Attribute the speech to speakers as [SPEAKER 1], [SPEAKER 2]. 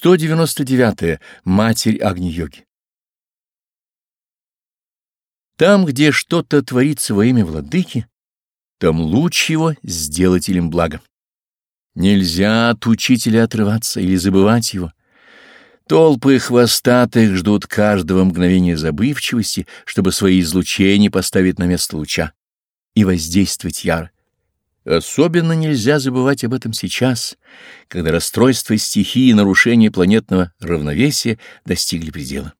[SPEAKER 1] 199. -е. Матерь Агни-йоги Там, где что-то творится во имя владыки, там луч его сделателем блага. Нельзя от учителя отрываться или забывать его. Толпы хвостатых ждут каждого мгновения забывчивости, чтобы свои излучения поставить на место луча и воздействовать яро. Особенно нельзя забывать об этом сейчас, когда расстройство стихии и нарушение планетного равновесия достигли предела.